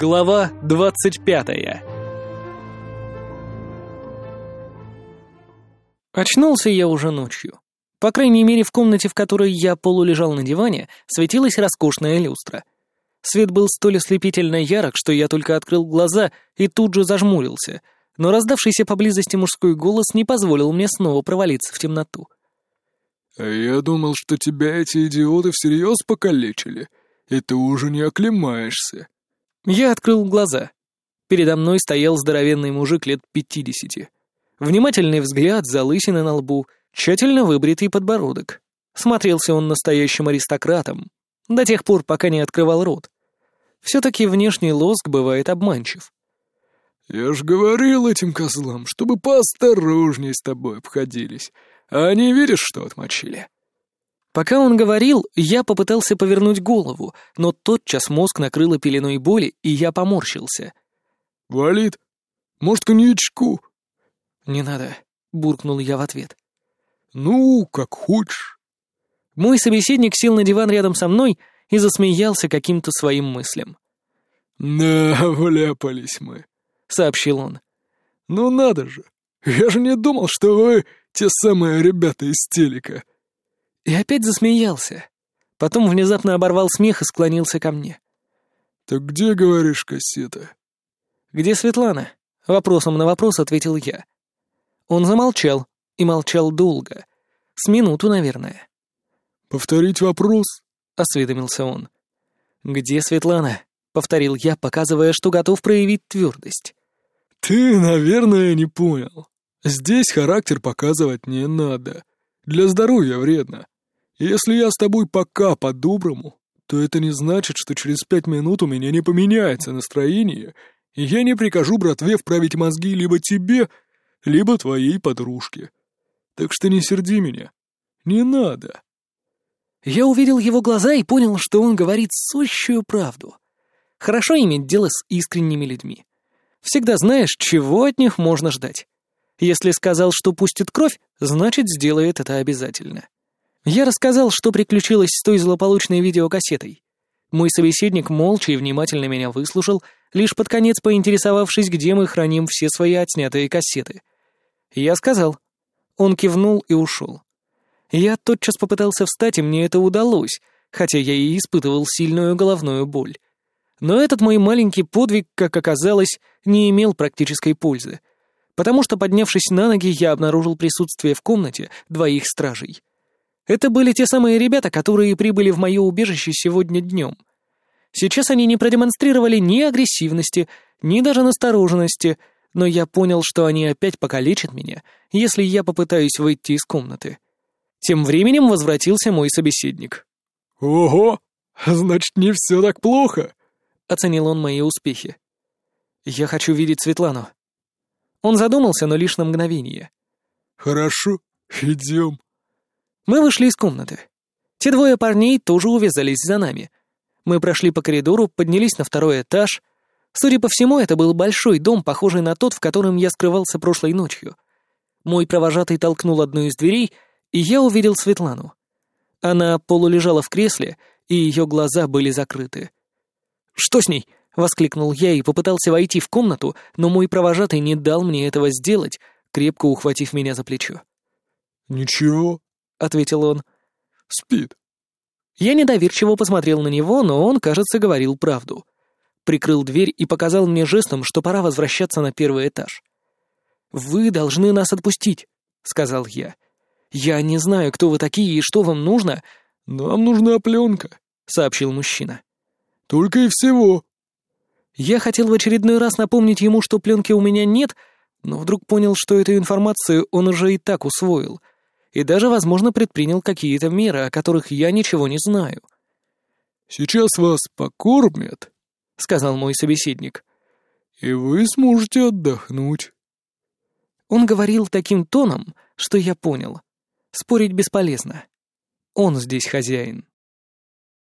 Глава двадцать пятая Очнулся я уже ночью. По крайней мере, в комнате, в которой я полулежал на диване, светилась роскошная люстра. Свет был столь ослепительно ярок, что я только открыл глаза и тут же зажмурился, но раздавшийся поблизости мужской голос не позволил мне снова провалиться в темноту. «А я думал, что тебя эти идиоты всерьез покалечили, и ты уже не оклемаешься». Я открыл глаза. Передо мной стоял здоровенный мужик лет пятидесяти. Внимательный взгляд, залысины на лбу, тщательно выбритый подбородок. Смотрелся он настоящим аристократом, до тех пор, пока не открывал рот. Все-таки внешний лоск бывает обманчив. «Я ж говорил этим козлам, чтобы поосторожней с тобой обходились, а они видишь, что отмочили?» Пока он говорил, я попытался повернуть голову, но тотчас мозг накрыло пеленой боли, и я поморщился. «Валит? Может, коньячку?» «Не надо», — буркнул я в ответ. «Ну, как хочешь». Мой собеседник сел на диван рядом со мной и засмеялся каким-то своим мыслям. «Да, вляпались мы», — сообщил он. «Ну надо же! Я же не думал, что вы те самые ребята из телека». И опять засмеялся. Потом внезапно оборвал смех и склонился ко мне. «Так где, говоришь, кассета?» «Где Светлана?» — вопросом на вопрос ответил я. Он замолчал, и молчал долго. С минуту, наверное. «Повторить вопрос?» — осведомился он. «Где Светлана?» — повторил я, показывая, что готов проявить твердость. «Ты, наверное, не понял. Здесь характер показывать не надо. Для здоровья вредно. Если я с тобой пока по-доброму, то это не значит, что через пять минут у меня не поменяется настроение, и я не прикажу братве вправить мозги либо тебе, либо твоей подружке. Так что не серди меня. Не надо». Я увидел его глаза и понял, что он говорит сущую правду. Хорошо иметь дело с искренними людьми. Всегда знаешь, чего от них можно ждать. Если сказал, что пустит кровь, значит, сделает это обязательно. Я рассказал, что приключилось с той злополучной видеокассетой. Мой собеседник молча и внимательно меня выслушал, лишь под конец поинтересовавшись, где мы храним все свои отснятые кассеты. Я сказал. Он кивнул и ушел. Я тотчас попытался встать, и мне это удалось, хотя я и испытывал сильную головную боль. Но этот мой маленький подвиг, как оказалось, не имел практической пользы, потому что, поднявшись на ноги, я обнаружил присутствие в комнате двоих стражей. Это были те самые ребята, которые прибыли в мое убежище сегодня днем. Сейчас они не продемонстрировали ни агрессивности, ни даже настороженности, но я понял, что они опять покалечат меня, если я попытаюсь выйти из комнаты. Тем временем возвратился мой собеседник. «Ого! Значит, не все так плохо!» — оценил он мои успехи. «Я хочу видеть Светлану». Он задумался, но лишь на мгновение. «Хорошо, идем». Мы вышли из комнаты. Те двое парней тоже увязались за нами. Мы прошли по коридору, поднялись на второй этаж. Судя по всему, это был большой дом, похожий на тот, в котором я скрывался прошлой ночью. Мой провожатый толкнул одну из дверей — и я увидел Светлану. Она полулежала в кресле, и ее глаза были закрыты. «Что с ней?» — воскликнул я и попытался войти в комнату, но мой провожатый не дал мне этого сделать, крепко ухватив меня за плечо. «Ничего», — ответил он. «Спит». Я недоверчиво посмотрел на него, но он, кажется, говорил правду. Прикрыл дверь и показал мне жестом, что пора возвращаться на первый этаж. «Вы должны нас отпустить», — сказал я. «Я не знаю, кто вы такие и что вам нужно». «Нам нужна пленка», — сообщил мужчина. «Только и всего». Я хотел в очередной раз напомнить ему, что пленки у меня нет, но вдруг понял, что эту информацию он уже и так усвоил, и даже, возможно, предпринял какие-то меры, о которых я ничего не знаю. «Сейчас вас покормят», — сказал мой собеседник, — «и вы сможете отдохнуть». Он говорил таким тоном, что я понял. Спорить бесполезно. Он здесь хозяин.